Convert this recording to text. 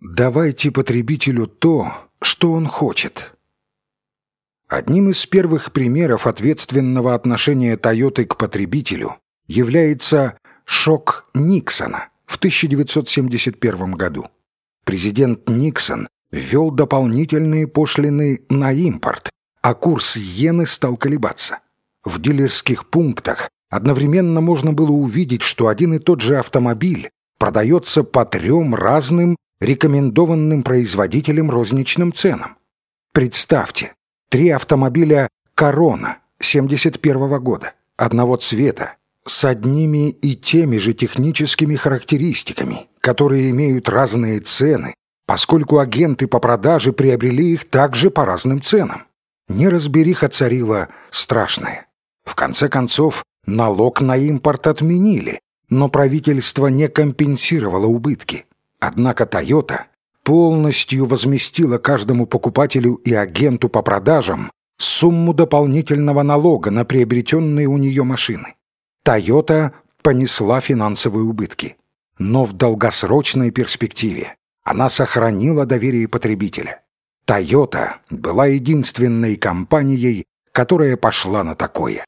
Давайте потребителю то, что он хочет. Одним из первых примеров ответственного отношения Тойоты к потребителю является шок Никсона в 1971 году. Президент Никсон ввел дополнительные пошлины на импорт, а курс иены стал колебаться. В дилерских пунктах одновременно можно было увидеть, что один и тот же автомобиль продается по трем разным рекомендованным производителям розничным ценам. Представьте, три автомобиля «Корона» 71 года, одного цвета, с одними и теми же техническими характеристиками, которые имеют разные цены, поскольку агенты по продаже приобрели их также по разным ценам. Неразбериха царила страшная. В конце концов, налог на импорт отменили, но правительство не компенсировало убытки. Однако «Тойота» полностью возместила каждому покупателю и агенту по продажам сумму дополнительного налога на приобретенные у нее машины. «Тойота» понесла финансовые убытки. Но в долгосрочной перспективе она сохранила доверие потребителя. «Тойота» была единственной компанией, которая пошла на такое.